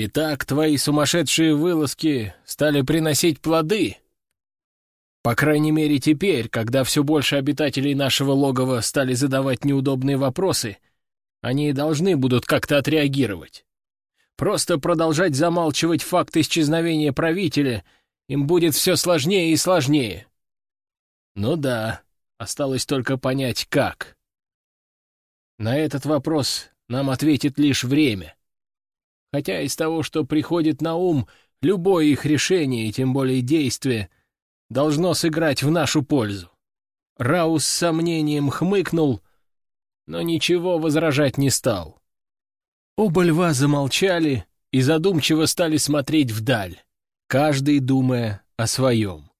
«Итак, твои сумасшедшие вылазки стали приносить плоды?» По крайней мере, теперь, когда все больше обитателей нашего логова стали задавать неудобные вопросы, они должны будут как-то отреагировать. Просто продолжать замалчивать факт исчезновения правителя им будет все сложнее и сложнее. Ну да, осталось только понять, как. На этот вопрос нам ответит лишь время. Хотя из того, что приходит на ум, любое их решение, и тем более действие, должно сыграть в нашу пользу. Раус с сомнением хмыкнул, но ничего возражать не стал. Оба льва замолчали и задумчиво стали смотреть вдаль, каждый думая о своем.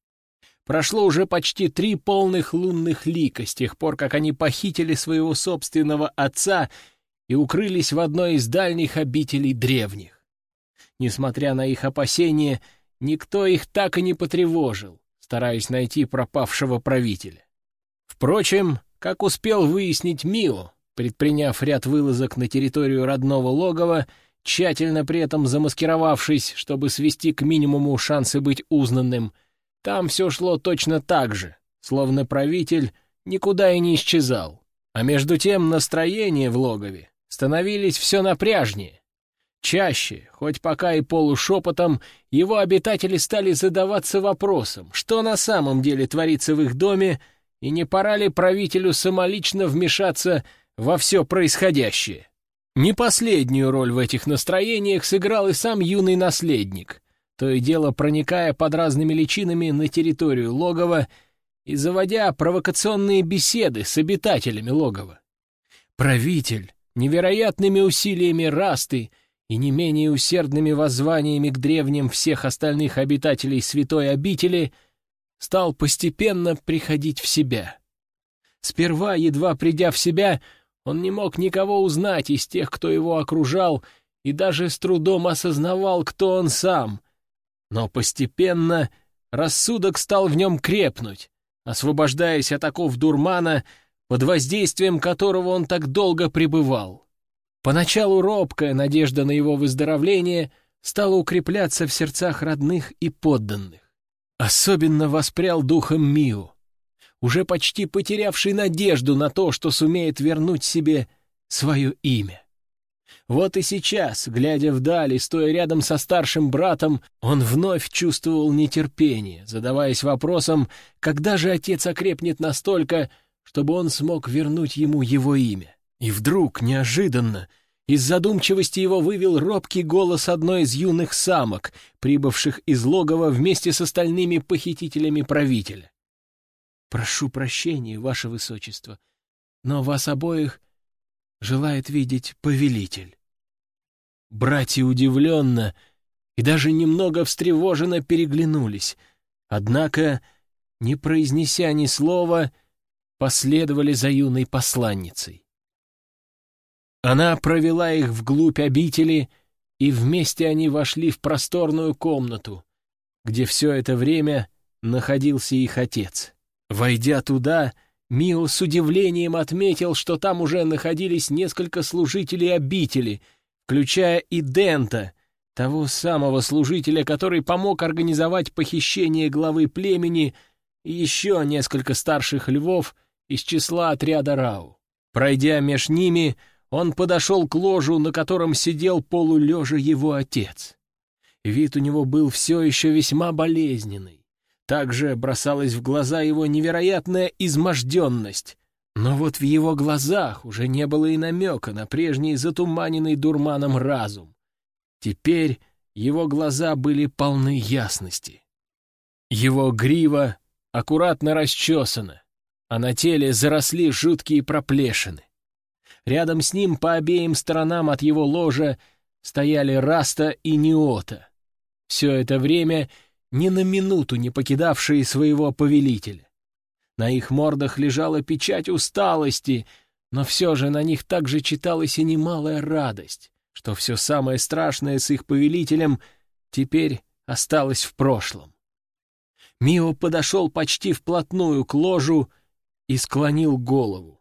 Прошло уже почти три полных лунных лика с тех пор, как они похитили своего собственного отца и укрылись в одной из дальних обителей древних. Несмотря на их опасения, никто их так и не потревожил, стараясь найти пропавшего правителя. Впрочем, как успел выяснить Мио, предприняв ряд вылазок на территорию родного логова, тщательно при этом замаскировавшись, чтобы свести к минимуму шансы быть узнанным, там все шло точно так же, словно правитель никуда и не исчезал. А между тем настроения в логове становились все напряжнее. Чаще, хоть пока и полушепотом, его обитатели стали задаваться вопросом, что на самом деле творится в их доме, и не пора ли правителю самолично вмешаться во все происходящее. Не последнюю роль в этих настроениях сыграл и сам юный наследник, то и дело проникая под разными личинами на территорию логова и заводя провокационные беседы с обитателями логова. Правитель невероятными усилиями расты и не менее усердными воззваниями к древним всех остальных обитателей святой обители стал постепенно приходить в себя. Сперва, едва придя в себя, он не мог никого узнать из тех, кто его окружал, и даже с трудом осознавал, кто он сам. Но постепенно рассудок стал в нем крепнуть, освобождаясь от оков дурмана, под воздействием которого он так долго пребывал. Поначалу робкая надежда на его выздоровление стала укрепляться в сердцах родных и подданных. Особенно воспрял духом Миу уже почти потерявший надежду на то, что сумеет вернуть себе свое имя. Вот и сейчас, глядя вдали, стоя рядом со старшим братом, он вновь чувствовал нетерпение, задаваясь вопросом, когда же отец окрепнет настолько, чтобы он смог вернуть ему его имя. И вдруг, неожиданно, из задумчивости его вывел робкий голос одной из юных самок, прибывших из логова вместе с остальными похитителями правителя. «Прошу прощения, ваше высочество, но вас обоих желает видеть повелитель». Братья удивленно и даже немного встревоженно переглянулись, однако, не произнеся ни слова, последовали за юной посланницей. Она провела их вглубь обители, и вместе они вошли в просторную комнату, где все это время находился их отец. Войдя туда, Мио с удивлением отметил, что там уже находились несколько служителей обители, включая и Дента, того самого служителя, который помог организовать похищение главы племени, и еще несколько старших львов из числа отряда Рау. Пройдя меж ними, он подошел к ложу, на котором сидел полулежа его отец. Вид у него был все еще весьма болезненный. Также бросалась в глаза его невероятная изможденность. Но вот в его глазах уже не было и намека на прежний затуманенный дурманом разум. Теперь его глаза были полны ясности. Его грива аккуратно расчесана, а на теле заросли жуткие проплешины. Рядом с ним по обеим сторонам от его ложа стояли Раста и Неота. Все это время ни на минуту не покидавшие своего повелителя. На их мордах лежала печать усталости, но все же на них также читалась и немалая радость, что все самое страшное с их повелителем теперь осталось в прошлом. Мио подошел почти вплотную к ложу и склонил голову.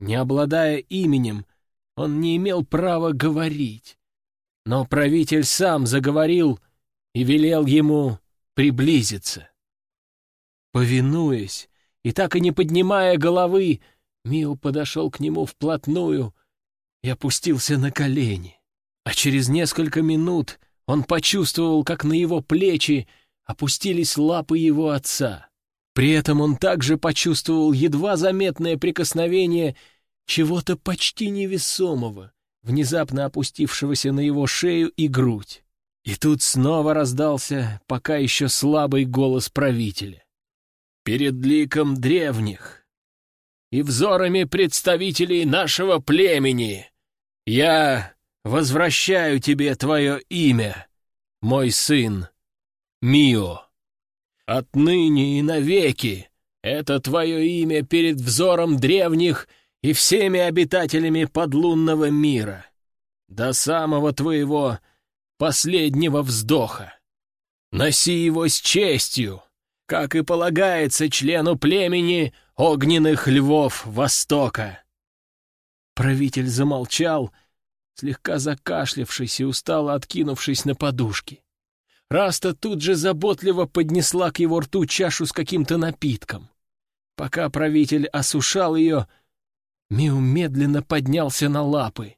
Не обладая именем, он не имел права говорить, Но правитель сам заговорил и велел ему приблизиться. Повинуясь и так и не поднимая головы, Мио подошел к нему вплотную и опустился на колени. А через несколько минут он почувствовал, как на его плечи опустились лапы его отца. При этом он также почувствовал едва заметное прикосновение чего-то почти невесомого, внезапно опустившегося на его шею и грудь. И тут снова раздался пока еще слабый голос правителя. «Перед ликом древних и взорами представителей нашего племени я возвращаю тебе твое имя, мой сын, Мио. Отныне и навеки это твое имя перед взором древних и всеми обитателями подлунного мира, до самого твоего последнего вздоха. Носи его с честью, как и полагается члену племени огненных львов Востока. Правитель замолчал, слегка закашлявшись и устало откинувшись на подушки. Раста тут же заботливо поднесла к его рту чашу с каким-то напитком. Пока правитель осушал ее, Миу медленно поднялся на лапы,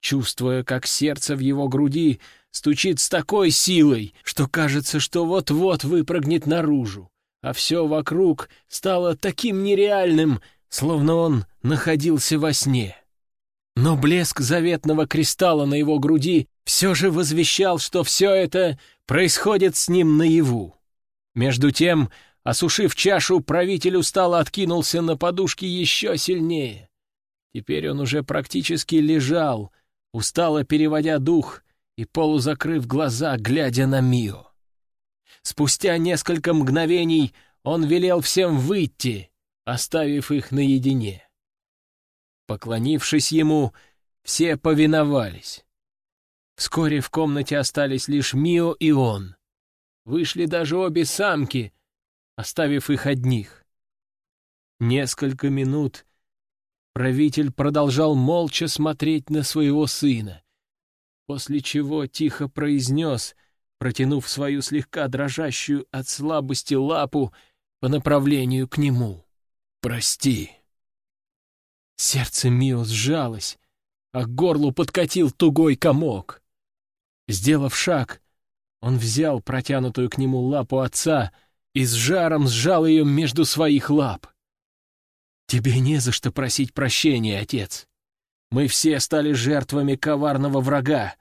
чувствуя, как сердце в его груди стучит с такой силой, что кажется, что вот-вот выпрыгнет наружу, а все вокруг стало таким нереальным, словно он находился во сне. Но блеск заветного кристалла на его груди все же возвещал, что все это происходит с ним наяву. Между тем, осушив чашу, правитель устало откинулся на подушки еще сильнее. Теперь он уже практически лежал, устало переводя дух и полузакрыв глаза, глядя на Мио. Спустя несколько мгновений он велел всем выйти, оставив их наедине. Поклонившись ему, все повиновались. Вскоре в комнате остались лишь Мио и он. Вышли даже обе самки, оставив их одних. Несколько минут Правитель продолжал молча смотреть на своего сына, после чего тихо произнес, протянув свою слегка дрожащую от слабости лапу по направлению к нему. «Прости». Сердце Мио сжалось, а к горлу подкатил тугой комок. Сделав шаг, он взял протянутую к нему лапу отца и с жаром сжал ее между своих лап. «Тебе не за что просить прощения, отец. Мы все стали жертвами коварного врага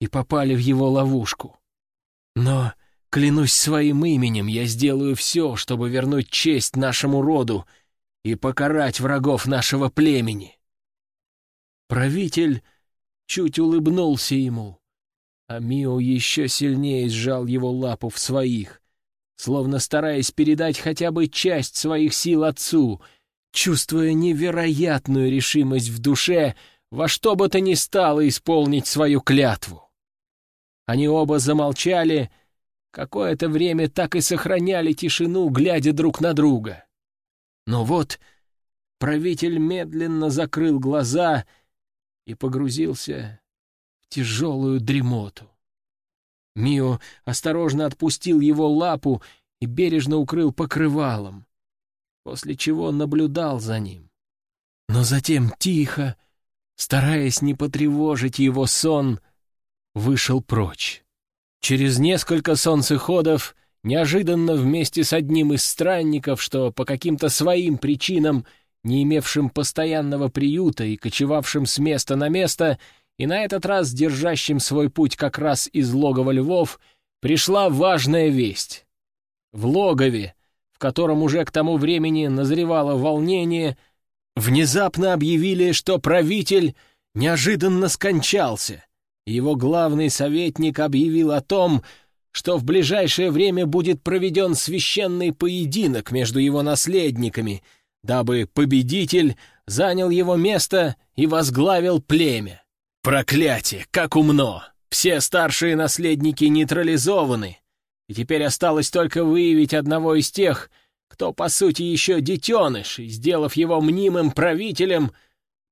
и попали в его ловушку. Но, клянусь своим именем, я сделаю все, чтобы вернуть честь нашему роду и покарать врагов нашего племени». Правитель чуть улыбнулся ему, а Мио еще сильнее сжал его лапу в своих, словно стараясь передать хотя бы часть своих сил отцу — чувствуя невероятную решимость в душе во что бы то ни стало исполнить свою клятву. Они оба замолчали, какое-то время так и сохраняли тишину, глядя друг на друга. Но вот правитель медленно закрыл глаза и погрузился тяжелую дремоту. Мио осторожно отпустил его лапу и бережно укрыл покрывалом после чего наблюдал за ним. Но затем тихо, стараясь не потревожить его сон, вышел прочь. Через несколько солнцеходов, неожиданно вместе с одним из странников, что по каким-то своим причинам, не имевшим постоянного приюта и кочевавшим с места на место, и на этот раз держащим свой путь как раз из логова львов, пришла важная весть. В логове, в котором уже к тому времени назревало волнение, внезапно объявили, что правитель неожиданно скончался. Его главный советник объявил о том, что в ближайшее время будет проведен священный поединок между его наследниками, дабы победитель занял его место и возглавил племя. Проклятие, как умно! Все старшие наследники нейтрализованы, и теперь осталось только выявить одного из тех, кто, по сути, еще детеныш, и, сделав его мнимым правителем,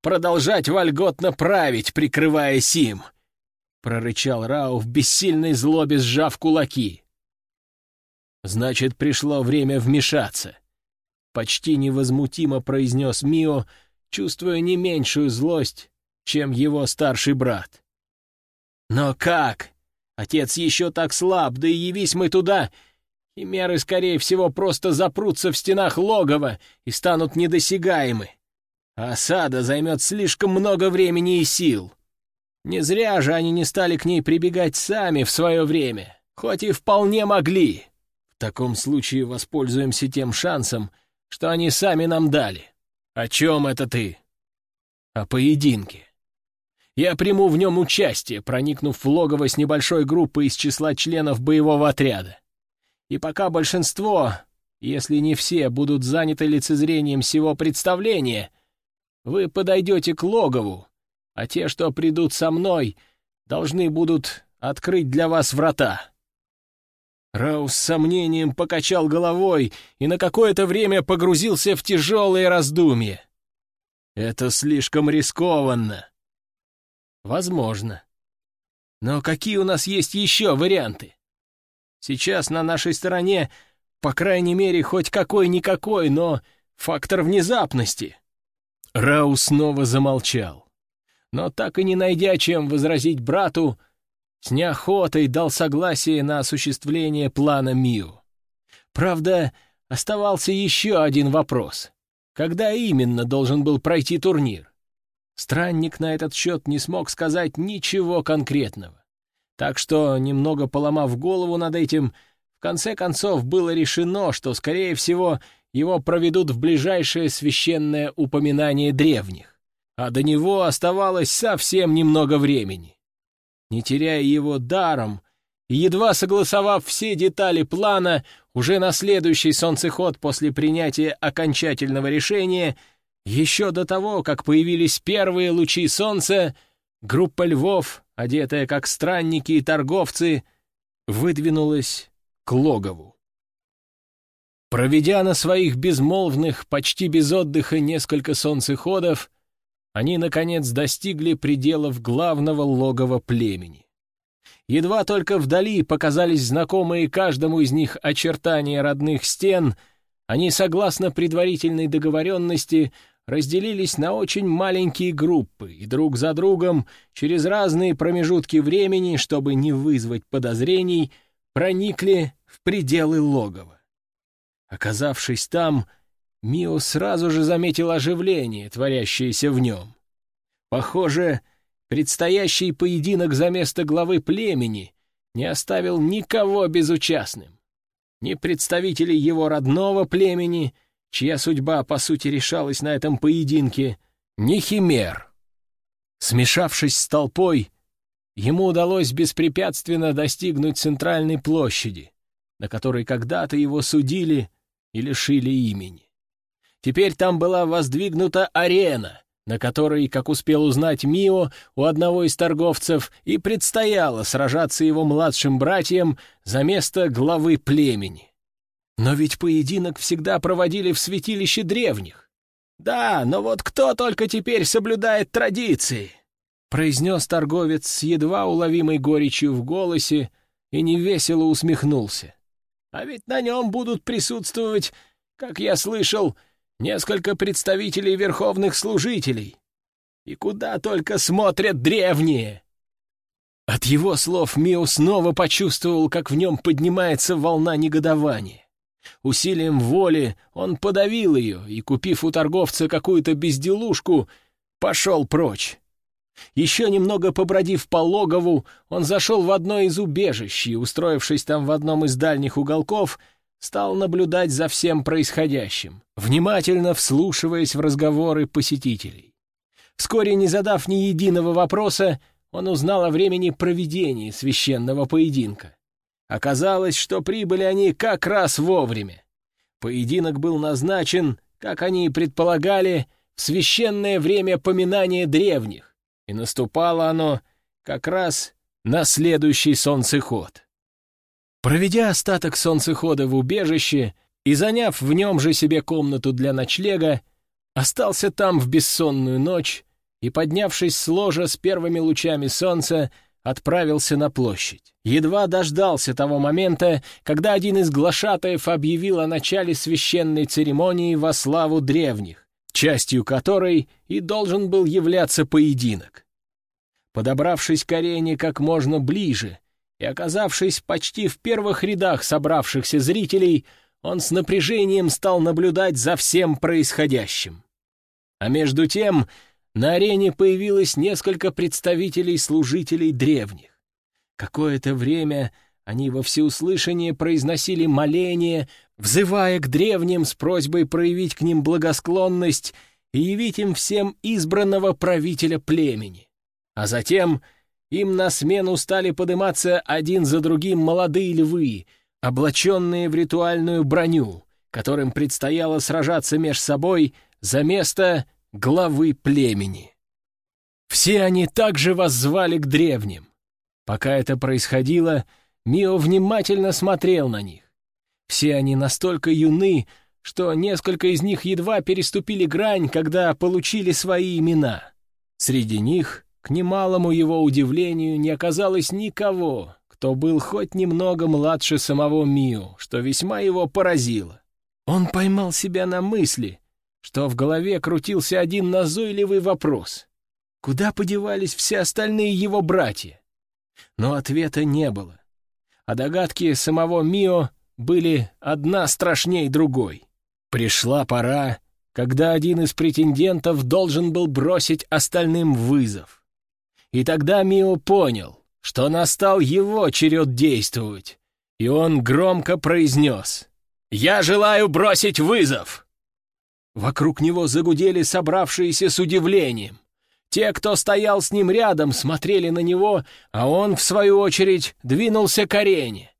продолжать вольготно править, прикрываясь им. прорычал Рау в бессильной злобе, сжав кулаки. «Значит, пришло время вмешаться», — почти невозмутимо произнес Мио, чувствуя не меньшую злость, чем его старший брат. «Но как? Отец еще так слаб, да и явись мы туда, и меры, скорее всего, просто запрутся в стенах логова и станут недосягаемы. А осада займет слишком много времени и сил. Не зря же они не стали к ней прибегать сами в свое время, хоть и вполне могли. В таком случае воспользуемся тем шансом, что они сами нам дали. О чем это ты? О поединке. Я приму в нем участие, проникнув в логово с небольшой группой из числа членов боевого отряда. И пока большинство, если не все, будут заняты лицезрением всего представления, вы подойдете к логову, а те, что придут со мной, должны будут открыть для вас врата». Раус с сомнением покачал головой и на какое-то время погрузился в тяжелые раздумья. «Это слишком рискованно». «Возможно. Но какие у нас есть еще варианты? Сейчас на нашей стороне, по крайней мере, хоть какой-никакой, но фактор внезапности». Раус снова замолчал но так и не найдя чем возразить брату, с неохотой дал согласие на осуществление плана Миу. Правда, оставался еще один вопрос. Когда именно должен был пройти турнир? Странник на этот счет не смог сказать ничего конкретного. Так что, немного поломав голову над этим, в конце концов было решено, что, скорее всего, его проведут в ближайшее священное упоминание древних а до него оставалось совсем немного времени. Не теряя его даром, едва согласовав все детали плана, уже на следующий солнцеход после принятия окончательного решения, еще до того, как появились первые лучи солнца, группа львов, одетая как странники и торговцы, выдвинулась к логову. Проведя на своих безмолвных, почти без отдыха несколько солнцеходов, они, наконец, достигли пределов главного логова племени. Едва только вдали показались знакомые каждому из них очертания родных стен, они, согласно предварительной договоренности, разделились на очень маленькие группы и друг за другом через разные промежутки времени, чтобы не вызвать подозрений, проникли в пределы логова. Оказавшись там, Мио сразу же заметил оживление, творящееся в нем. Похоже, предстоящий поединок за место главы племени не оставил никого безучастным. Ни представителей его родного племени, чья судьба, по сути, решалась на этом поединке, ни химер. Смешавшись с толпой, ему удалось беспрепятственно достигнуть центральной площади, на которой когда-то его судили и лишили имени. Теперь там была воздвигнута арена, на которой, как успел узнать Мио, у одного из торговцев и предстояло сражаться его младшим братьям за место главы племени. Но ведь поединок всегда проводили в святилище древних. «Да, но вот кто только теперь соблюдает традиции?» — произнес торговец с едва уловимой горечью в голосе и невесело усмехнулся. «А ведь на нем будут присутствовать, как я слышал, — несколько представителей верховных служителей. И куда только смотрят древние!» От его слов Мио снова почувствовал, как в нем поднимается волна негодования. Усилием воли он подавил ее и, купив у торговца какую-то безделушку, пошел прочь. Еще немного побродив по логову, он зашел в одно из убежищ и, устроившись там в одном из дальних уголков, стал наблюдать за всем происходящим, внимательно вслушиваясь в разговоры посетителей. Вскоре, не задав ни единого вопроса, он узнал о времени проведения священного поединка. Оказалось, что прибыли они как раз вовремя. Поединок был назначен, как они и предполагали, в священное время поминания древних, и наступало оно как раз на следующий солнцеход. Проведя остаток солнцехода в убежище и заняв в нем же себе комнату для ночлега, остался там в бессонную ночь и, поднявшись с ложа с первыми лучами солнца, отправился на площадь. Едва дождался того момента, когда один из глашатаев объявил о начале священной церемонии во славу древних, частью которой и должен был являться поединок. Подобравшись к арене как можно ближе и оказавшись почти в первых рядах собравшихся зрителей, он с напряжением стал наблюдать за всем происходящим. А между тем на арене появилось несколько представителей служителей древних. Какое-то время они во всеуслышание произносили моления, взывая к древним с просьбой проявить к ним благосклонность и явить им всем избранного правителя племени. А затем им на смену стали подниматься один за другим молодые львы, облаченные в ритуальную броню, которым предстояло сражаться меж собой за место главы племени. Все они также воззвали к древним. Пока это происходило, Мио внимательно смотрел на них. Все они настолько юны, что несколько из них едва переступили грань, когда получили свои имена. Среди них, к немалому его удивлению, не оказалось никого, кто был хоть немного младше самого Мио, что весьма его поразило. Он поймал себя на мысли, что в голове крутился один назойливый вопрос. Куда подевались все остальные его братья? Но ответа не было. А догадки самого Мио были одна страшней другой. Пришла пора, когда один из претендентов должен был бросить остальным вызов. И тогда Мио понял, что настал его черед действовать, и он громко произнес «Я желаю бросить вызов!» Вокруг него загудели собравшиеся с удивлением. Те, кто стоял с ним рядом, смотрели на него, а он, в свою очередь, двинулся к арене.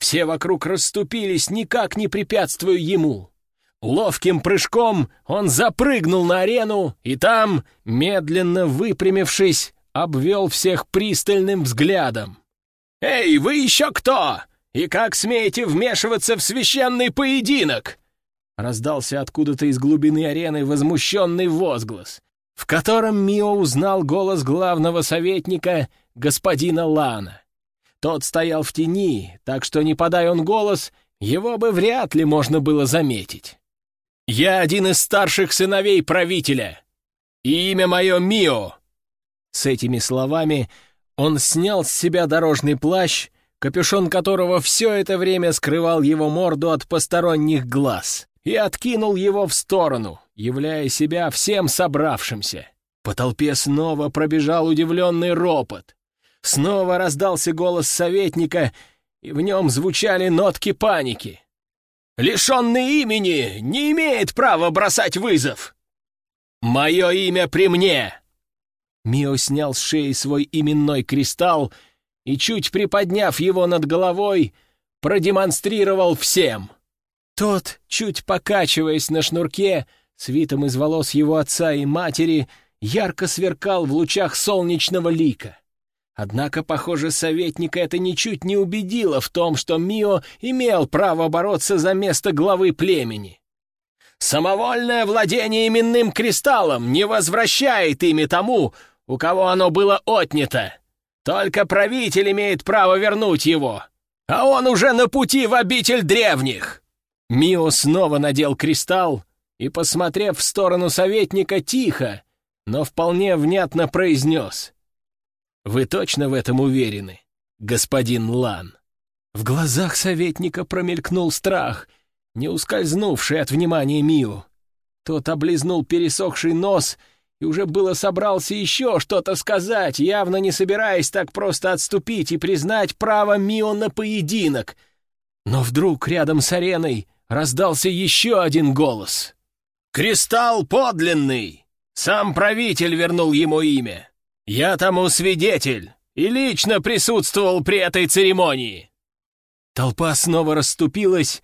Все вокруг расступились, никак не препятствуя ему. Ловким прыжком он запрыгнул на арену, и там, медленно выпрямившись, обвел всех пристальным взглядом. «Эй, вы еще кто? И как смеете вмешиваться в священный поединок?» Раздался откуда-то из глубины арены возмущенный возглас в котором Мио узнал голос главного советника, господина Лана. Тот стоял в тени, так что, не подай он голос, его бы вряд ли можно было заметить. «Я один из старших сыновей правителя, и имя мое Мио!» С этими словами он снял с себя дорожный плащ, капюшон которого все это время скрывал его морду от посторонних глаз и откинул его в сторону, являя себя всем собравшимся. По толпе снова пробежал удивленный ропот. Снова раздался голос советника, и в нем звучали нотки паники. «Лишенный имени не имеет права бросать вызов!» «Мое имя при мне!» Мио снял с шеи свой именной кристалл и, чуть приподняв его над головой, продемонстрировал всем — тот, чуть покачиваясь на шнурке, свитом из волос его отца и матери, ярко сверкал в лучах солнечного лика. Однако, похоже, советника это ничуть не убедило в том, что Мио имел право бороться за место главы племени. «Самовольное владение именным кристаллом не возвращает ими тому, у кого оно было отнято. Только правитель имеет право вернуть его, а он уже на пути в обитель древних!» Мио снова надел кристалл и, посмотрев в сторону советника, тихо, но вполне внятно произнес. «Вы точно в этом уверены, господин Лан?» В глазах советника промелькнул страх, не ускользнувший от внимания Мио. Тот облизнул пересохший нос и уже было собрался еще что-то сказать, явно не собираясь так просто отступить и признать право Мио на поединок. Но вдруг рядом с ареной раздался еще один голос. «Кристалл подлинный! Сам правитель вернул ему имя. Я тому свидетель и лично присутствовал при этой церемонии». Толпа снова расступилась,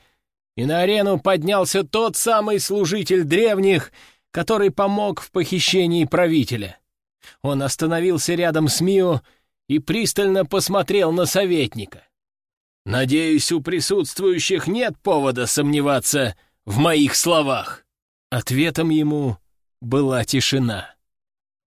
и на арену поднялся тот самый служитель древних, который помог в похищении правителя. Он остановился рядом с Мио и пристально посмотрел на советника. Надеюсь, у присутствующих нет повода сомневаться в моих словах. Ответом ему была тишина.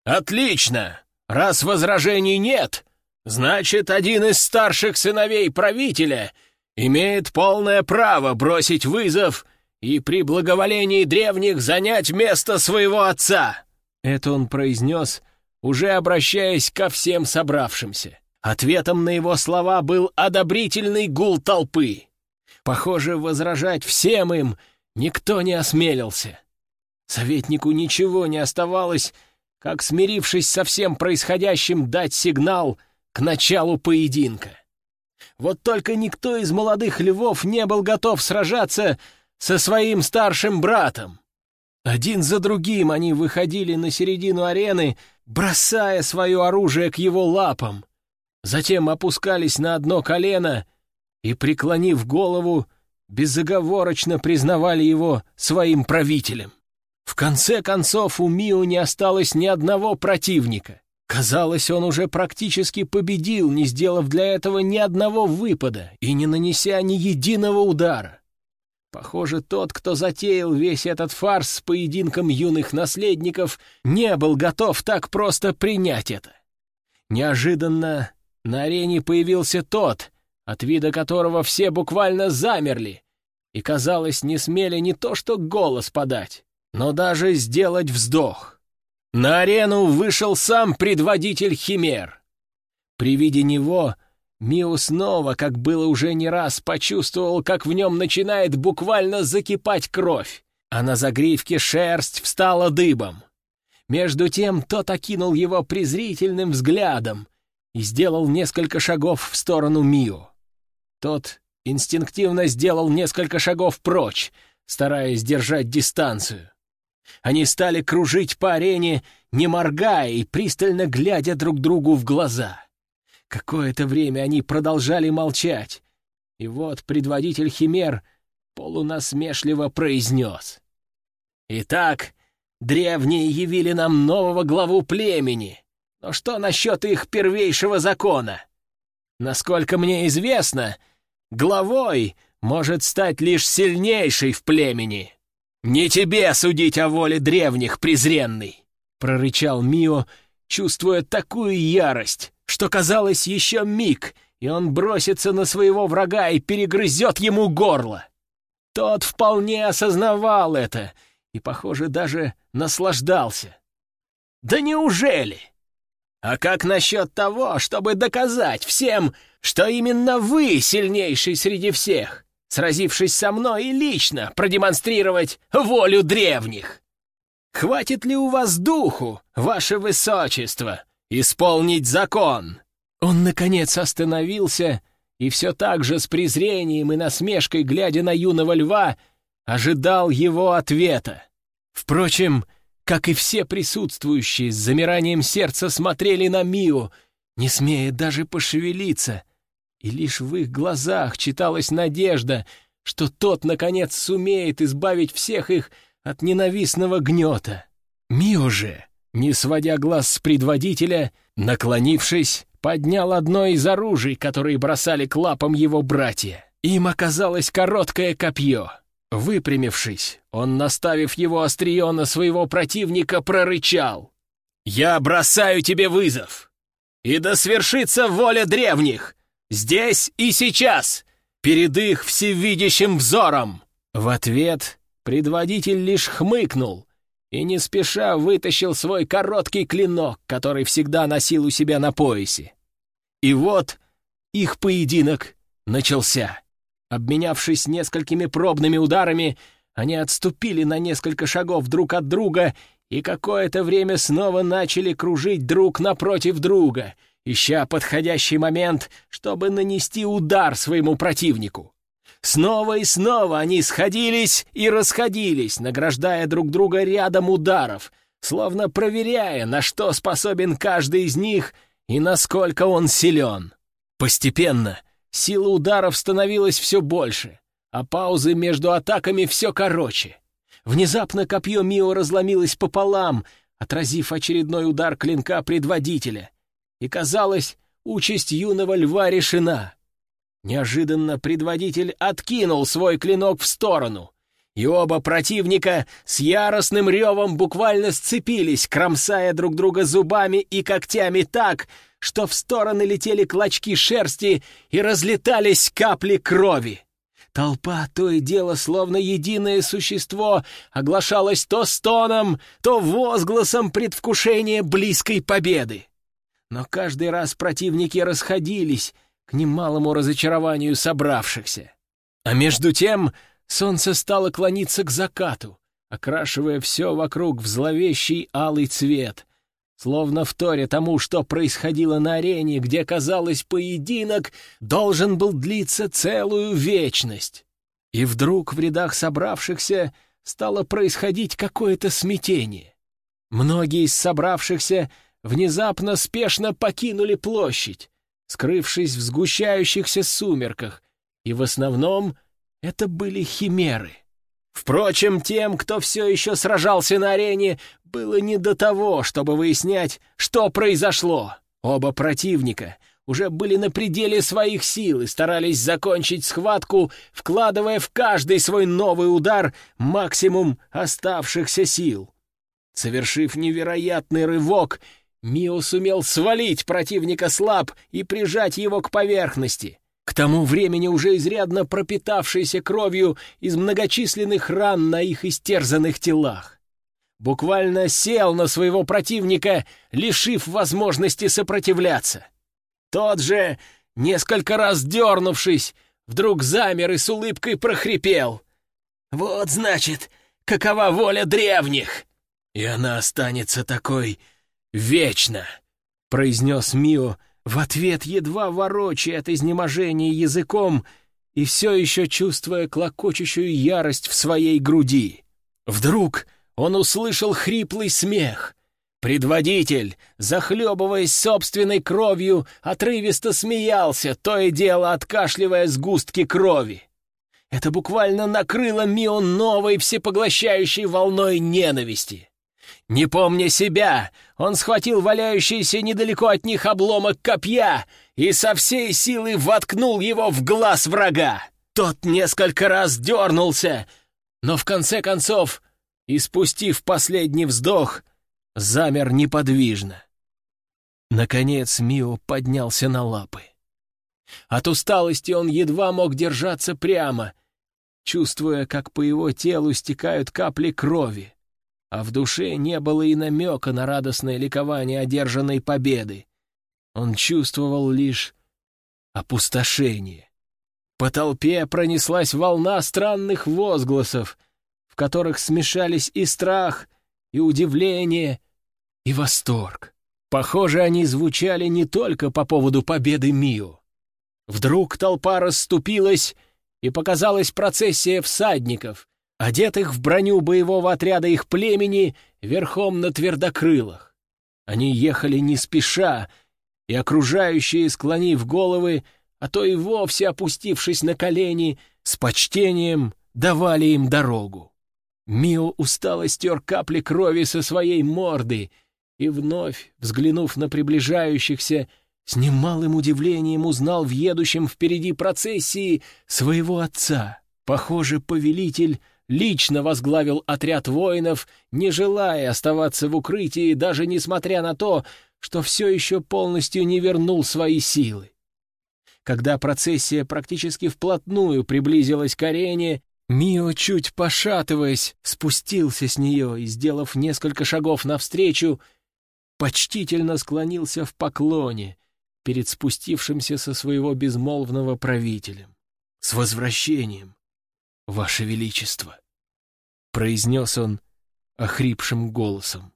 «Отлично! Раз возражений нет, Значит, один из старших сыновей правителя имеет полное право бросить вызов и при благоволении древних занять место своего отца!» Это он произнес, уже обращаясь ко всем собравшимся. Ответом на его слова был одобрительный гул толпы. Похоже, возражать всем им никто не осмелился. Советнику ничего не оставалось, как, смирившись со всем происходящим, дать сигнал к началу поединка. Вот только никто из молодых львов не был готов сражаться со своим старшим братом. Один за другим они выходили на середину арены, бросая свое оружие к его лапам. Затем опускались на одно колено и, преклонив голову, безоговорочно признавали его своим правителем. В конце концов у Мио не осталось ни одного противника. Казалось, он уже практически победил, не сделав для этого ни одного выпада и не нанеся ни единого удара. Похоже, тот, кто затеял весь этот фарс с поединком юных наследников, не был готов так просто принять это. Неожиданно на арене появился тот, от вида которого все буквально замерли, и, казалось, не смели не то что голос подать, но даже сделать вздох. На арену вышел сам предводитель Химер. При виде него Мио снова, как было уже не раз, почувствовал, как в нем начинает буквально закипать кровь, а на загривке шерсть встала дыбом. Между тем тот окинул его презрительным взглядом и сделал несколько шагов в сторону Мио. Тот инстинктивно сделал несколько шагов прочь, стараясь держать дистанцию. Они стали кружить по арене, не моргая и пристально глядя друг другу в глаза. Какое-то время они продолжали молчать, и вот предводитель Химер полунасмешливо произнес. «Итак, древние явили нам нового главу племени, но что насчет их первейшего закона? Насколько мне известно, главой может стать лишь сильнейший в племени. Не тебе судить о воле древних, презренный!» — прорычал Мио, чувствуя такую ярость, что казалось еще миг, и он бросится на своего врага и перегрызет ему горло. Тот вполне осознавал это и, похоже, даже наслаждался. «Да неужели? А как насчет того, чтобы доказать всем, что именно вы сильнейший среди всех, сразившись со мной и лично продемонстрировать волю древних? Хватит ли у вас духу, ваше высочество, исполнить закон!» Он, наконец, остановился и все так же с презрением и насмешкой, глядя на юного льва, ожидал его ответа. Впрочем, как и все присутствующие, с замиранием сердца смотрели на Мио, не смея даже пошевелиться, и лишь в их глазах читалась надежда, что тот, наконец, сумеет избавить всех их от ненавистного гнета. Мио же не сводя глаз с предводителя, наклонившись, поднял одно из оружий, которые бросали к лапам его братья. Им оказалось короткое копье. Выпрямившись, он, наставив его острие на своего противника, прорычал. «Я бросаю тебе вызов! И да свершится воля древних! Здесь и сейчас! Перед их всевидящим взором!» В ответ предводитель лишь хмыкнул, и не спеша вытащил свой короткий клинок, который всегда носил у себя на поясе. И вот их поединок начался. Обменявшись несколькими пробными ударами, они отступили на несколько шагов друг от друга и какое-то время снова начали кружить друг напротив друга, ища подходящий момент, чтобы нанести удар своему противнику. Снова и снова они сходились и расходились, награждая друг друга рядом ударов, словно проверяя, на что способен каждый из них и насколько он силен. Постепенно сила ударов становилась все больше, а паузы между атаками все короче. Внезапно копье Мио разломилось пополам, отразив очередной удар клинка предводителя. И, казалось, участь юного льва решена — Неожиданно предводитель откинул свой клинок в сторону, и оба противника с яростным ревом буквально сцепились, кромсая друг друга зубами и когтями так, что в стороны летели клочки шерсти и разлетались капли крови. Толпа то и дело, словно единое существо, оглашалась то стоном, то возгласом предвкушения близкой победы. Но каждый раз противники расходились к немалому разочарованию собравшихся. А между тем солнце стало клониться к закату, окрашивая все вокруг в зловещий алый цвет, словно в торе тому, что происходило на арене, где, казалось, поединок должен был длиться целую вечность. И вдруг в рядах собравшихся стало происходить какое-то смятение. Многие из собравшихся внезапно спешно покинули площадь, скрывшись в сгущающихся сумерках, и в основном это были химеры. Впрочем, тем, кто все еще сражался на арене, было не до того, чтобы выяснять, что произошло. Оба противника уже были на пределе своих сил и старались закончить схватку, вкладывая в каждый свой новый удар максимум оставшихся сил. Совершив невероятный рывок, Мио сумел свалить противника слаб и прижать его к поверхности. К тому времени уже изрядно пропитавшийся кровью из многочисленных ран на их истерзанных телах. Буквально сел на своего противника, лишив возможности сопротивляться. Тот же, несколько раз дернувшись, вдруг замер и с улыбкой прохрипел. «Вот, значит, какова воля древних!» «И она останется такой вечно!» — произнес Мио, — в ответ едва ворочая от изнеможения языком и все еще чувствуя клокочущую ярость в своей груди. Вдруг он услышал хриплый смех. Предводитель, захлебываясь собственной кровью, отрывисто смеялся, то и дело откашливая сгустки крови. Это буквально накрыло Мио новой всепоглощающей волной ненависти. Не помня себя, он схватил валяющийся недалеко от них обломок копья и со всей силы воткнул его в глаз врага. Тот несколько раз дернулся, но в конце концов, испустив последний вздох, замер неподвижно. Наконец Мио поднялся на лапы. От усталости он едва мог держаться прямо, чувствуя, как по его телу стекают капли крови а в душе не было и намека на радостное ликование одержанной победы. Он чувствовал лишь опустошение. По толпе пронеслась волна странных возгласов, в которых смешались и страх, и удивление, и восторг. Похоже, они звучали не только по поводу победы Мио. Вдруг толпа расступилась, и показалась процессия всадников, одетых в броню боевого отряда их племени верхом на твердокрылах. Они ехали не спеша, и окружающие, склонив головы, а то и вовсе опустившись на колени, с почтением давали им дорогу. Мио устало стер капли крови со своей морды и, вновь взглянув на приближающихся, с немалым удивлением узнал в едущем впереди процессии своего отца. Похоже, повелитель лично возглавил отряд воинов, не желая оставаться в укрытии, даже несмотря на то, что все еще полностью не вернул свои силы. Когда процессия практически вплотную приблизилась к арене, Мио, чуть пошатываясь, спустился с нее и, сделав несколько шагов навстречу, почтительно склонился в поклоне перед спустившимся со своего безмолвного правителем. «С возвращением!» Ваше Величество!» — произнес он охрипшим голосом.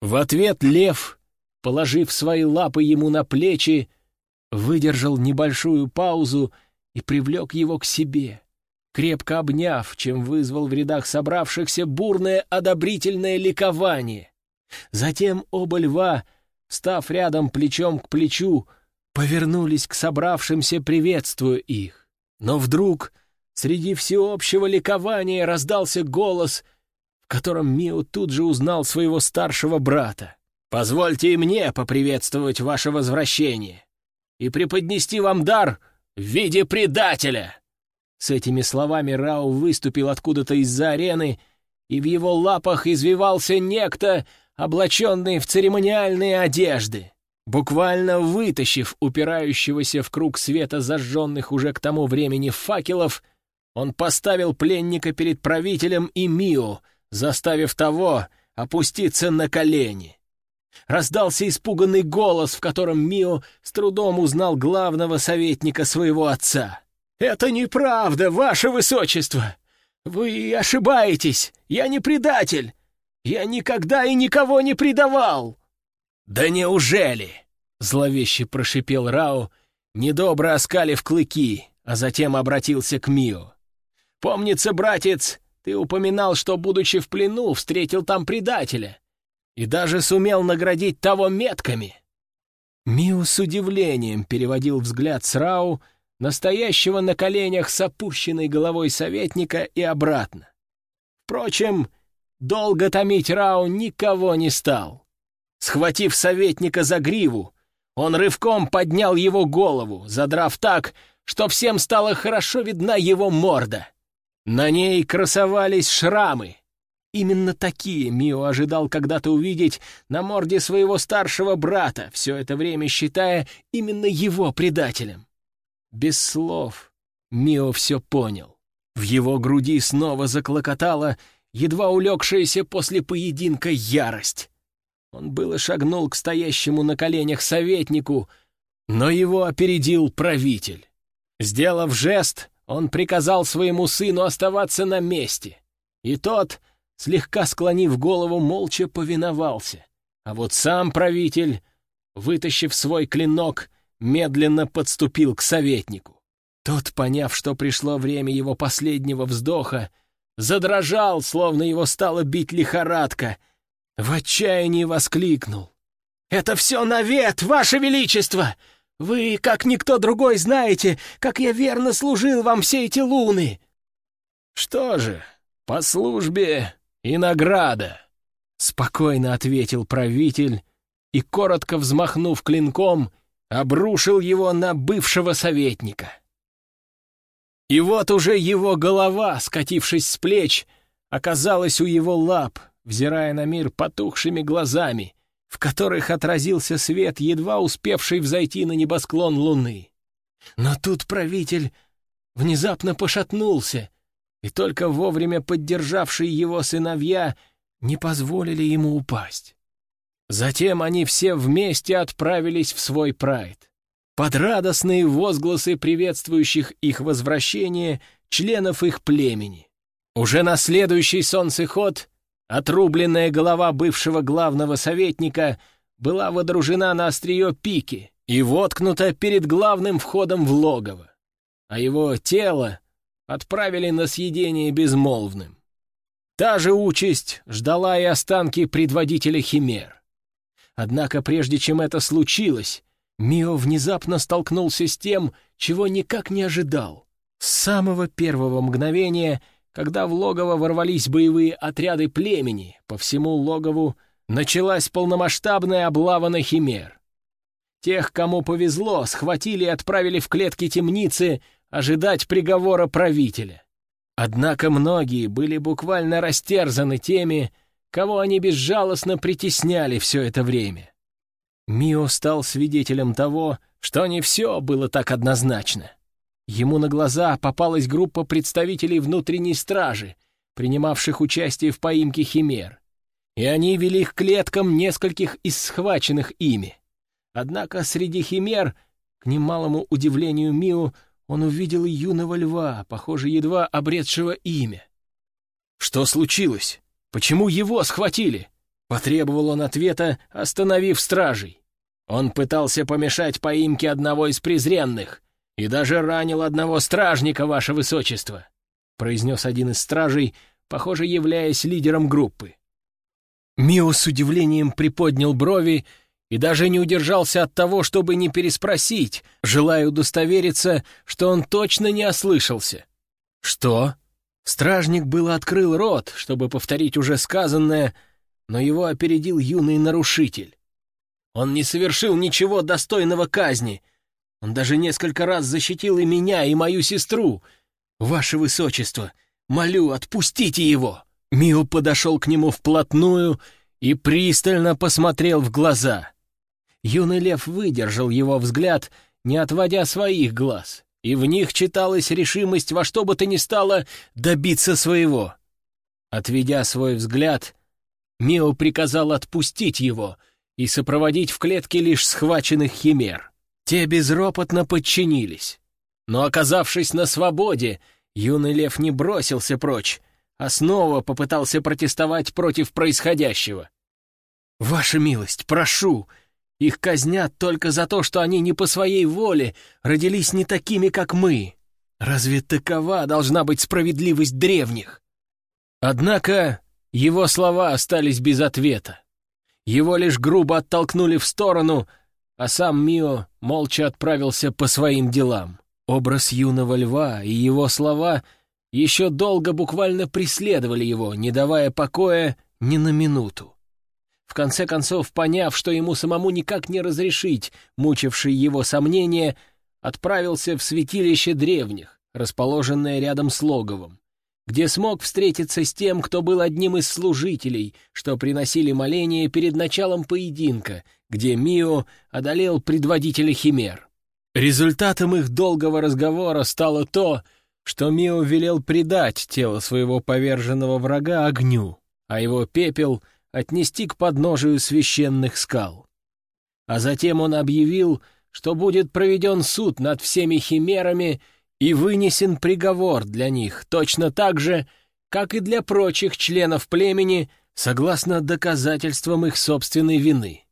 В ответ лев, положив свои лапы ему на плечи, выдержал небольшую паузу и привлек его к себе, крепко обняв, чем вызвал в рядах собравшихся бурное одобрительное ликование. Затем оба льва, став рядом плечом к плечу, повернулись к собравшимся, приветствуя их. Но вдруг Среди всеобщего ликования раздался голос, в котором Мио тут же узнал своего старшего брата. «Позвольте и мне поприветствовать ваше возвращение и преподнести вам дар в виде предателя!» С этими словами Рау выступил откуда-то из-за арены, и в его лапах извивался некто, облаченный в церемониальные одежды. Буквально вытащив упирающегося в круг света зажженных уже к тому времени факелов, он поставил пленника перед правителем и Мио, заставив того опуститься на колени. Раздался испуганный голос, в котором Мио с трудом узнал главного советника своего отца. «Это неправда, ваше высочество! Вы ошибаетесь! Я не предатель! Я никогда и никого не предавал!» «Да неужели?» — зловеще прошипел Рао, недобро оскалив клыки, а затем обратился к Мио. «Помнится, братец, ты упоминал, что, будучи в плену, встретил там предателя и даже сумел наградить того метками». Мио с удивлением переводил взгляд с Рау, настоящего на коленях с опущенной головой советника, и обратно. Впрочем, долго томить Рау никого не стал. Схватив советника за гриву, он рывком поднял его голову, задрав так, что всем стало хорошо видна его морда. На ней красовались шрамы. Именно такие Мио ожидал когда-то увидеть на морде своего старшего брата, все это время считая именно его предателем. Без слов Мио все понял. В его груди снова заклокотала едва улегшаяся после поединка ярость. Он было шагнул к стоящему на коленях советнику, но его опередил правитель. Сделав жест, он приказал своему сыну оставаться на месте, и тот, слегка склонив голову, молча повиновался. А вот сам правитель, вытащив свой клинок, медленно подступил к советнику. Тот, поняв, что пришло время его последнего вздоха, задрожал, словно его стало бить лихорадка — в отчаянии воскликнул. «Это все навет, Ваше Величество! Вы, как никто другой, знаете, как я верно служил вам все эти луны!» «Что же, по службе и награда!» — спокойно ответил правитель и, коротко взмахнув клинком, обрушил его на бывшего советника. И вот уже его голова, скатившись с плеч, оказалась у его лап, взирая на мир потухшими глазами, в которых отразился свет, едва успевший взойти на небосклон луны. Но тут правитель внезапно пошатнулся, и только вовремя поддержавшие его сыновья не позволили ему упасть. Затем они все вместе отправились в свой прайд. Под радостные возгласы приветствующих их возвращение членов их племени. Уже на следующий солнцеход Отрубленная голова бывшего главного советника была водружена на острие пики и воткнута перед главным входом в логово, а его тело отправили на съедение безмолвным. Та же участь ждала и останки предводителя Химер. Однако прежде чем это случилось, Мио внезапно столкнулся с тем, чего никак не ожидал. С самого первого мгновения — когда в логово ворвались боевые отряды племени, по всему логову началась полномасштабная облава на химер. Тех, кому повезло, схватили и отправили в клетки темницы ожидать приговора правителя. Однако многие были буквально растерзаны теми, кого они безжалостно притесняли все это время. Мио стал свидетелем того, что не все было так однозначно. Ему на глаза попалась группа представителей внутренней стражи, принимавших участие в поимке химер. И они вели к клеткам нескольких из схваченных ими. Однако среди химер, к немалому удивлению Мио, он увидел юного льва, похоже, едва обретшего имя. «Что случилось? Почему его схватили?» — потребовал он ответа, остановив стражей. Он пытался помешать поимке одного из презренных, и даже ранил одного стражника, ваше высочество», — произнес один из стражей, похоже, являясь лидером группы. Мио с удивлением приподнял брови и даже не удержался от того, чтобы не переспросить, желая удостовериться, что он точно не ослышался. «Что?» Стражник было открыл рот, чтобы повторить уже сказанное, но его опередил юный нарушитель. Он не совершил ничего достойного казни — он даже несколько раз защитил и меня, и мою сестру. Ваше Высочество, молю, отпустите его!» Мио подошел к нему вплотную и пристально посмотрел в глаза. Юный лев выдержал его взгляд, не отводя своих глаз, и в них читалась решимость во что бы то ни стало добиться своего. Отведя свой взгляд, Мио приказал отпустить его и сопроводить в клетке лишь схваченных химер. Те безропотно подчинились. Но, оказавшись на свободе, юный лев не бросился прочь, а снова попытался протестовать против происходящего. «Ваша милость, прошу!» Их казнят только за то, что они не по своей воле родились не такими, как мы. Разве такова должна быть справедливость древних? Однако его слова остались без ответа. Его лишь грубо оттолкнули в сторону, а сам Мио молча отправился по своим делам. Образ юного льва и его слова еще долго буквально преследовали его, не давая покоя ни на минуту. В конце концов, поняв, что ему самому никак не разрешить мучившие его сомнения, отправился в святилище древних, расположенное рядом с логовом, где смог встретиться с тем, кто был одним из служителей, что приносили моления перед началом поединка, где Мио одолел предводителя Химер. Результатом их долгого разговора стало то, что Мио велел предать тело своего поверженного врага огню, а его пепел — отнести к подножию священных скал. А затем он объявил, что будет проведен суд над всеми химерами и вынесен приговор для них, точно так же, как и для прочих членов племени, согласно доказательствам их собственной вины.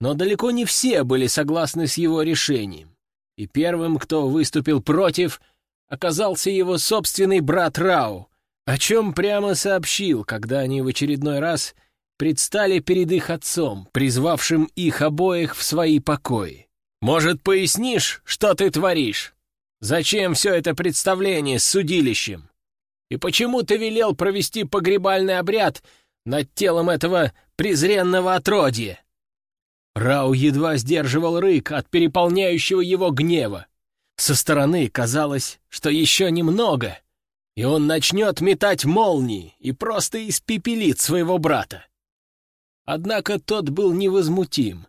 Но далеко не все были согласны с его решением, и первым, кто выступил против, оказался его собственный брат Рау, о чем прямо сообщил, когда они в очередной раз предстали перед их отцом, призвавшим их обоих в свои покои. «Может, пояснишь, что ты творишь? Зачем все это представление с судилищем? И почему ты велел провести погребальный обряд над телом этого презренного отродья?» Рау едва сдерживал рык от переполняющего его гнева. Со стороны казалось, что еще немного, и он начнет метать молнии и просто испепелит своего брата. Однако тот был невозмутим,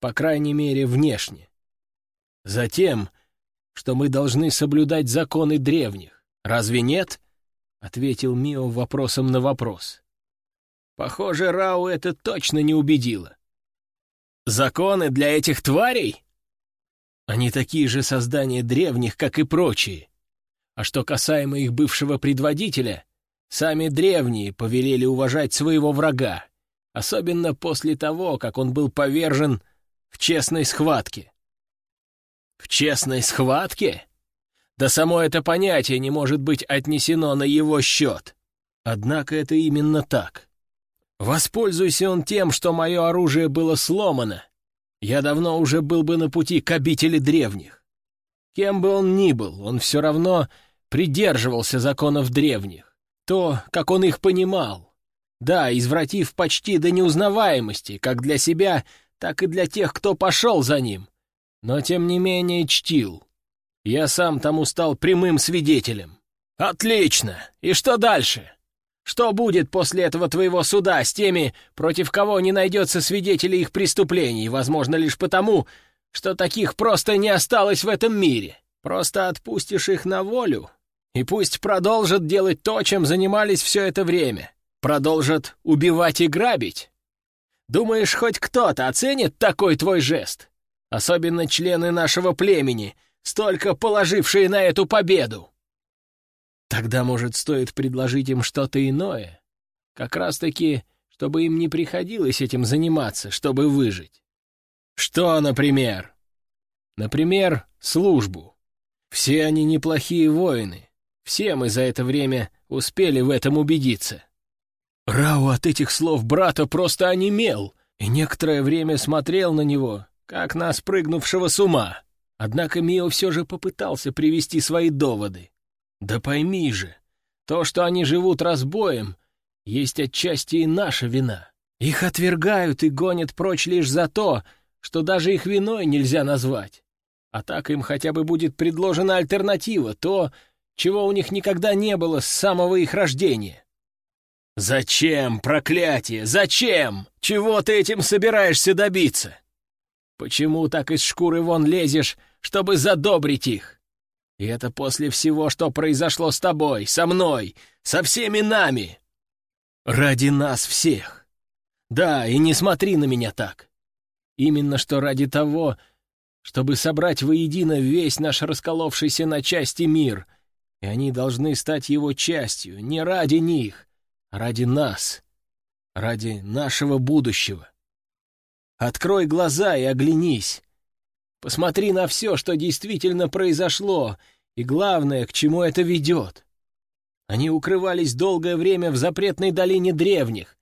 по крайней мере, внешне. Затем, что мы должны соблюдать законы древних. Разве нет? — ответил Мио вопросом на вопрос. Похоже, Рау это точно не убедило. Законы для этих тварей? Они такие же создания древних, как и прочие. А что касаемо их бывшего предводителя, сами древние повелели уважать своего врага особенно после того, как он был повержен в честной схватке. В честной схватке? Да само это понятие не может быть отнесено на его счет. Однако это именно так. Воспользуйся он тем, что мое оружие было сломано. Я давно уже был бы на пути к обители древних. Кем бы он ни был, он все равно придерживался законов древних. То, как он их понимал, да, извратив почти до неузнаваемости, как для себя, так и для тех, кто пошел за ним. Но, тем не менее, чтил. Я сам тому стал прямым свидетелем. «Отлично! И что дальше? Что будет после этого твоего суда с теми, против кого не найдется свидетелей их преступлений, возможно, лишь потому, что таких просто не осталось в этом мире? Просто отпустишь их на волю, и пусть продолжат делать то, чем занимались все это время. Продолжат убивать и грабить? Думаешь, хоть кто-то оценит такой твой жест? Особенно члены нашего племени, столько положившие на эту победу. Тогда, может, стоит предложить им что-то иное? Как раз-таки, чтобы им не приходилось этим заниматься, чтобы выжить. Что, например? Например, службу. Все они неплохие воины. Все мы за это время успели в этом убедиться. Рау от этих слов брата просто онемел и некоторое время смотрел на него, как на спрыгнувшего с ума. Однако Мио все же попытался привести свои доводы. «Да пойми же, то, что они живут разбоем, есть отчасти и наша вина. Их отвергают и гонят прочь лишь за то, что даже их виной нельзя назвать. А так им хотя бы будет предложена альтернатива, то, чего у них никогда не было с самого их рождения. «Зачем, проклятие, зачем? Чего ты этим собираешься добиться?» Почему так из шкуры вон лезешь, чтобы задобрить их? И это после всего, что произошло с тобой, со мной, со всеми нами. Ради нас всех. Да, и не смотри на меня так. Именно что ради того, чтобы собрать воедино весь наш расколовшийся на части мир, и они должны стать его частью, не ради них, а ради нас, ради нашего будущего. Открой глаза и оглянись. Посмотри на все, что действительно произошло, и главное, к чему это ведет. Они укрывались долгое время в запретной долине древних,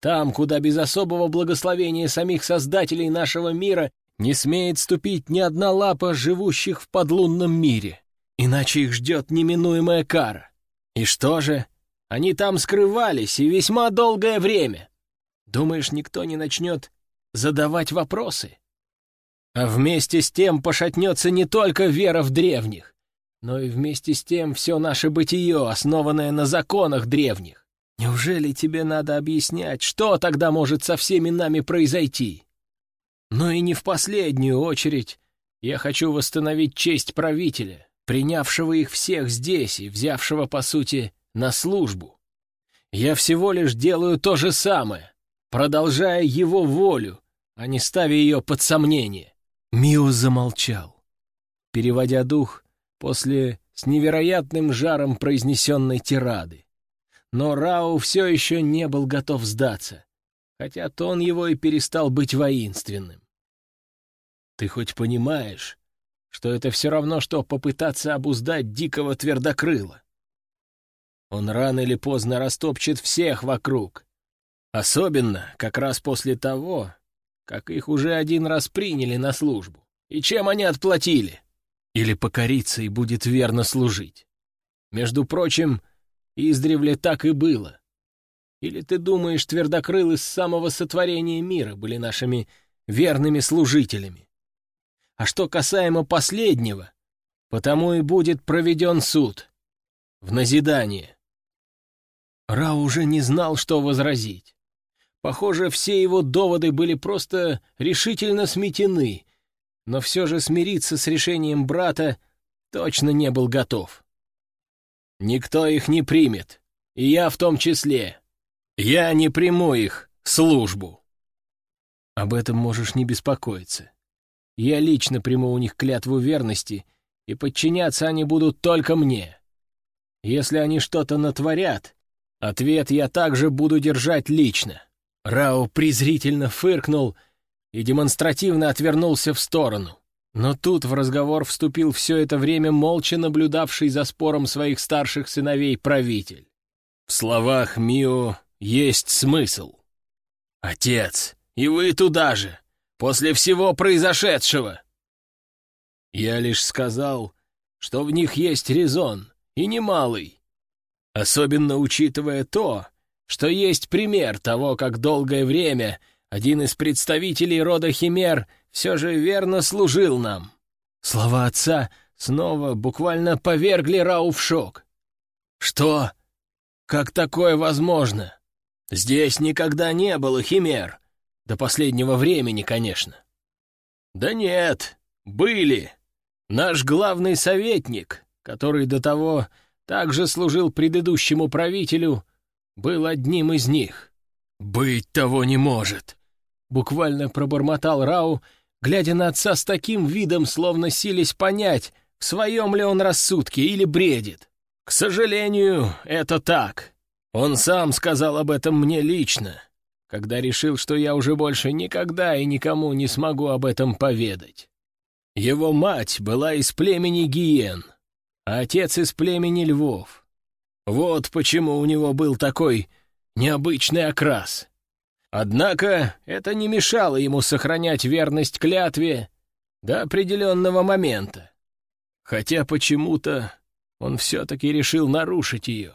там, куда без особого благословения самих создателей нашего мира не смеет ступить ни одна лапа живущих в подлунном мире, иначе их ждет неминуемая кара. И что же? Они там скрывались и весьма долгое время. Думаешь, никто не начнет задавать вопросы? А вместе с тем пошатнется не только вера в древних, но и вместе с тем все наше бытие, основанное на законах древних. Неужели тебе надо объяснять, что тогда может со всеми нами произойти? Но и не в последнюю очередь я хочу восстановить честь правителя, принявшего их всех здесь и взявшего, по сути, на службу. Я всего лишь делаю то же самое, продолжая его волю, а не ставя ее под сомнение. Мио замолчал, переводя дух после с невероятным жаром произнесенной тирады. Но Рау все еще не был готов сдаться хотя тон его и перестал быть воинственным. «Ты хоть понимаешь, что это все равно, что попытаться обуздать дикого твердокрыла? Он рано или поздно растопчет всех вокруг, особенно как раз после того, как их уже один раз приняли на службу. И чем они отплатили? Или покориться и будет верно служить? Между прочим, издревле так и было. Или ты думаешь, твердокрылы с самого сотворения мира были нашими верными служителями? А что касаемо последнего, потому и будет проведен суд. В назидание. Ра уже не знал, что возразить. Похоже, все его доводы были просто решительно сметены, но все же смириться с решением брата точно не был готов. «Никто их не примет, и я в том числе», я не приму их службу. Об этом можешь не беспокоиться. Я лично приму у них клятву верности, и подчиняться они будут только мне. Если они что-то натворят, ответ я также буду держать лично. Рао презрительно фыркнул и демонстративно отвернулся в сторону. Но тут в разговор вступил все это время молча наблюдавший за спором своих старших сыновей правитель. В словах Мио есть смысл. Отец, и вы туда же, после всего произошедшего. Я лишь сказал, что в них есть резон, и немалый. Особенно учитывая то, что есть пример того, как долгое время один из представителей рода Химер все же верно служил нам. Слова отца снова буквально повергли Рау в шок. «Что? Как такое возможно?» Здесь никогда не было химер. До последнего времени, конечно. Да нет, были. Наш главный советник, который до того также служил предыдущему правителю, был одним из них. «Быть того не может!» — буквально пробормотал Рау, глядя на отца с таким видом, словно сились понять, в своем ли он рассудке или бредит. «К сожалению, это так. Он сам сказал об этом мне лично, когда решил, что я уже больше никогда и никому не смогу об этом поведать. Его мать была из племени Гиен, а отец из племени Львов. Вот почему у него был такой необычный окрас. Однако это не мешало ему сохранять верность клятве до определенного момента. Хотя почему-то он все-таки решил нарушить ее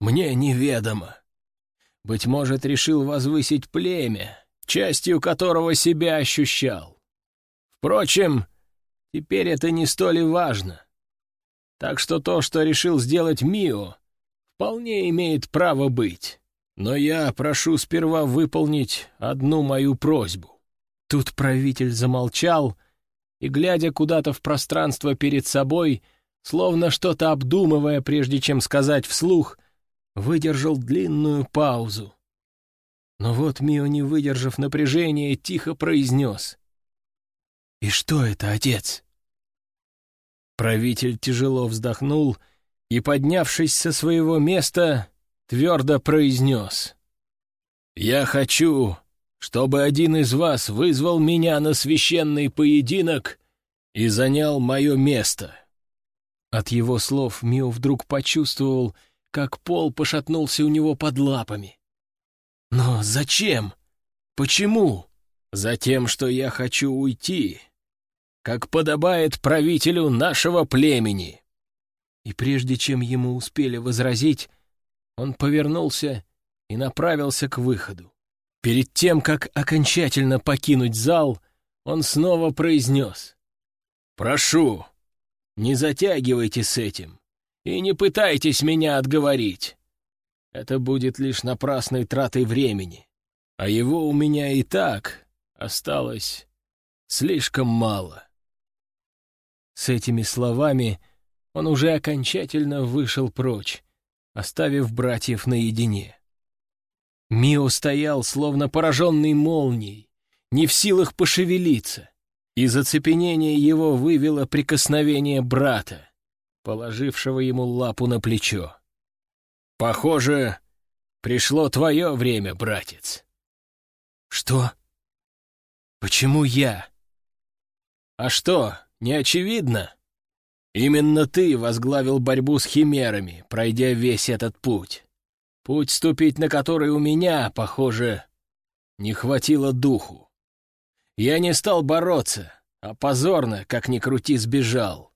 мне неведомо. Быть может, решил возвысить племя, частью которого себя ощущал. Впрочем, теперь это не столь важно. Так что то, что решил сделать Мио, вполне имеет право быть. Но я прошу сперва выполнить одну мою просьбу. Тут правитель замолчал и, глядя куда-то в пространство перед собой, словно что-то обдумывая, прежде чем сказать вслух, выдержал длинную паузу. Но вот Мио, не выдержав напряжения, тихо произнес. «И что это, отец?» Правитель тяжело вздохнул и, поднявшись со своего места, твердо произнес. «Я хочу, чтобы один из вас вызвал меня на священный поединок и занял мое место». От его слов Мио вдруг почувствовал, как пол пошатнулся у него под лапами. «Но зачем? Почему?» «Затем, что я хочу уйти, как подобает правителю нашего племени». И прежде чем ему успели возразить, он повернулся и направился к выходу. Перед тем, как окончательно покинуть зал, он снова произнес. «Прошу, не затягивайте с этим и не пытайтесь меня отговорить. Это будет лишь напрасной тратой времени, а его у меня и так осталось слишком мало». С этими словами он уже окончательно вышел прочь, оставив братьев наедине. Мио стоял, словно пораженный молнией, не в силах пошевелиться, и зацепенение его вывело прикосновение брата, положившего ему лапу на плечо. «Похоже, пришло твое время, братец». «Что? Почему я?» «А что, не очевидно?» «Именно ты возглавил борьбу с химерами, пройдя весь этот путь. Путь, ступить на который у меня, похоже, не хватило духу. Я не стал бороться, а позорно, как ни крути, сбежал.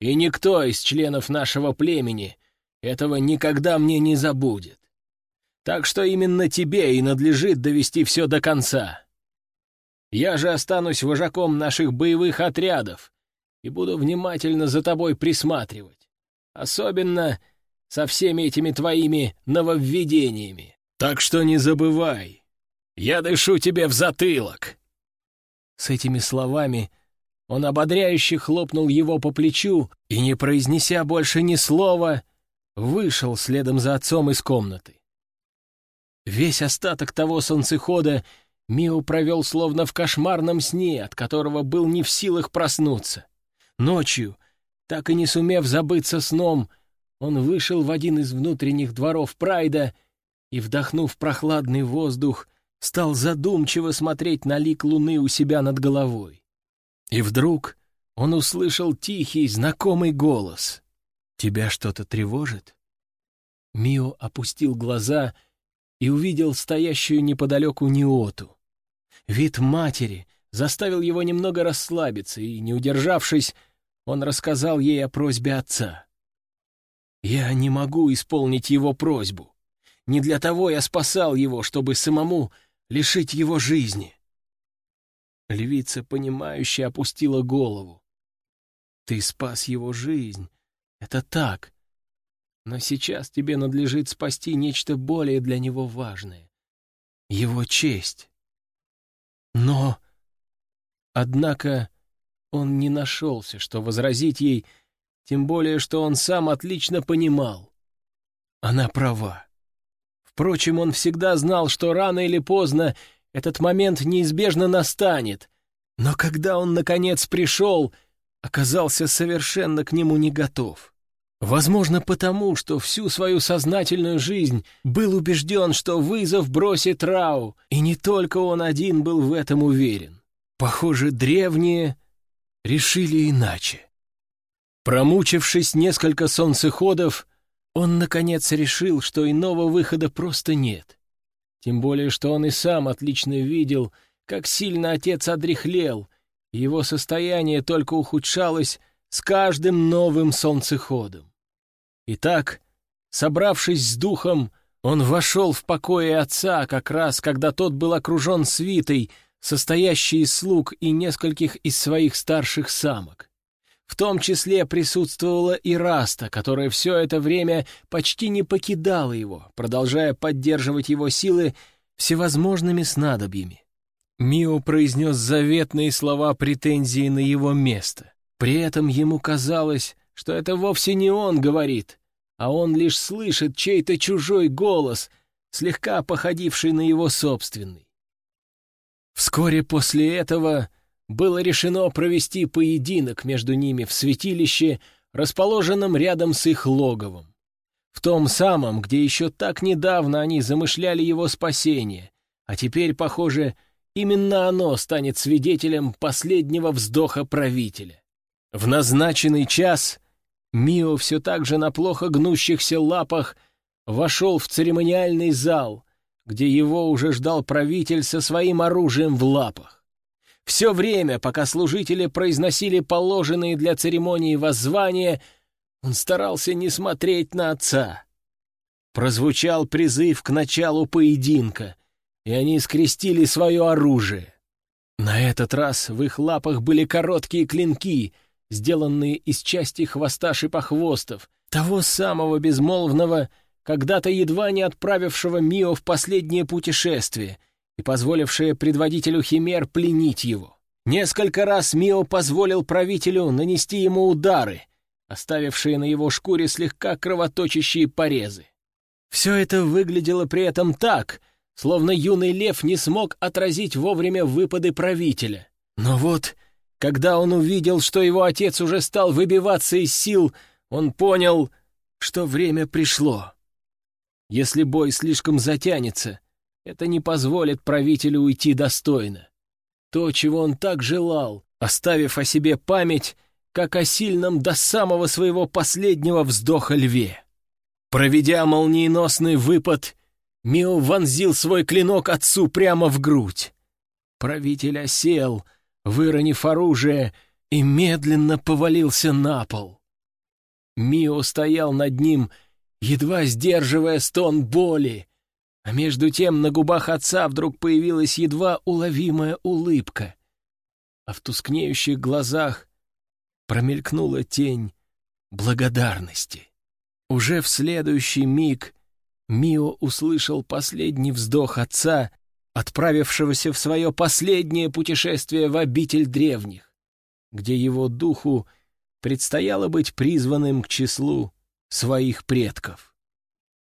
И никто из членов нашего племени этого никогда мне не забудет. Так что именно тебе и надлежит довести все до конца. Я же останусь вожаком наших боевых отрядов и буду внимательно за тобой присматривать. Особенно со всеми этими твоими нововведениями. Так что не забывай, я дышу тебе в затылок!» С этими словами он ободряюще хлопнул его по плечу и, не произнеся больше ни слова, вышел следом за отцом из комнаты. Весь остаток того солнцехода Мио провел словно в кошмарном сне, от которого был не в силах проснуться. Ночью, так и не сумев забыться сном, он вышел в один из внутренних дворов Прайда и, вдохнув прохладный воздух, стал задумчиво смотреть на лик луны у себя над головой. И вдруг он услышал тихий, знакомый голос. «Тебя что-то тревожит?» Мио опустил глаза и увидел стоящую неподалеку Неоту. Вид матери заставил его немного расслабиться, и, не удержавшись, он рассказал ей о просьбе отца. Я не могу исполнить его просьбу. Не для того я спасал его, чтобы самому лишить его жизни. Львица, понимающе опустила голову. Ты спас его жизнь. Это так. Но сейчас тебе надлежит спасти нечто более для него важное. Его честь. Но... Однако он не нашелся, что возразить ей, — тем более, что он сам отлично понимал. Она права. Впрочем, он всегда знал, что рано или поздно этот момент неизбежно настанет, но когда он, наконец, пришел, оказался совершенно к нему не готов. Возможно, потому, что всю свою сознательную жизнь был убежден, что вызов бросит Рау, и не только он один был в этом уверен. Похоже, древние решили иначе. Промучившись несколько солнцеходов, он, наконец, решил, что иного выхода просто нет. Тем более, что он и сам отлично видел, как сильно отец одряхлел, и его состояние только ухудшалось с каждым новым солнцеходом. Итак, собравшись с духом, он вошел в покои отца как раз, когда тот был окружен свитой, состоящей из слуг и нескольких из своих старших самок. В том числе присутствовала и Раста, которая все это время почти не покидала его, продолжая поддерживать его силы всевозможными снадобьями. Мио произнес заветные слова претензии на его место. При этом ему казалось, что это вовсе не он говорит, а он лишь слышит чей-то чужой голос, слегка походивший на его собственный. Вскоре после этого было решено провести поединок между ними в святилище, расположенном рядом с их логовом. В том самом, где еще так недавно они замышляли его спасение, а теперь, похоже, именно оно станет свидетелем последнего вздоха правителя. В назначенный час Мио все так же на плохо гнущихся лапах вошел в церемониальный зал, где его уже ждал правитель со своим оружием в лапах. Все время, пока служители произносили положенные для церемонии воззвания, он старался не смотреть на отца. Прозвучал призыв к началу поединка, и они скрестили свое оружие. На этот раз в их лапах были короткие клинки, сделанные из части хвоста шипохвостов, того самого безмолвного, когда-то едва не отправившего Мио в последнее путешествие и позволившее предводителю Химер пленить его. Несколько раз Мио позволил правителю нанести ему удары, оставившие на его шкуре слегка кровоточащие порезы. Все это выглядело при этом так, словно юный лев не смог отразить вовремя выпады правителя. Но вот, когда он увидел, что его отец уже стал выбиваться из сил, он понял, что время пришло. Если бой слишком затянется, это не позволит правителю уйти достойно. То, чего он так желал, оставив о себе память, как о сильном до самого своего последнего вздоха льве. Проведя молниеносный выпад, Мио вонзил свой клинок отцу прямо в грудь. Правитель осел, выронив оружие, и медленно повалился на пол. Мио стоял над ним, едва сдерживая стон боли, а между тем на губах отца вдруг появилась едва уловимая улыбка, а в тускнеющих глазах промелькнула тень благодарности. Уже в следующий миг Мио услышал последний вздох отца, отправившегося в свое последнее путешествие в обитель древних, где его духу предстояло быть призванным к числу своих предков.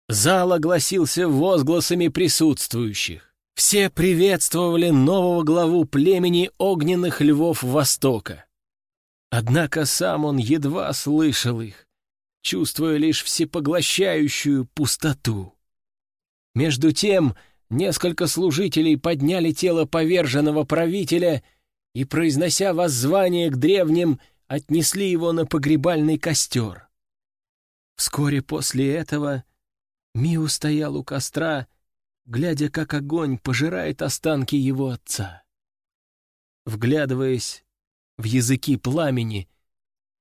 Зал огласился возгласами присутствующих. Все приветствовали нового главу племени огненных львов Востока. Однако сам он едва слышал их, чувствуя лишь всепоглощающую пустоту. Между тем, несколько служителей подняли тело поверженного правителя и, произнося воззвание к древним, отнесли его на погребальный костер. Вскоре после этого Миу стоял у костра, глядя, как огонь пожирает останки его отца. Вглядываясь в языки пламени,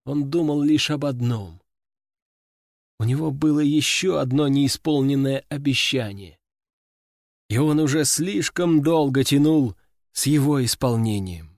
он думал лишь об одном у него было еще одно неисполненное обещание. И он уже слишком долго тянул с его исполнением.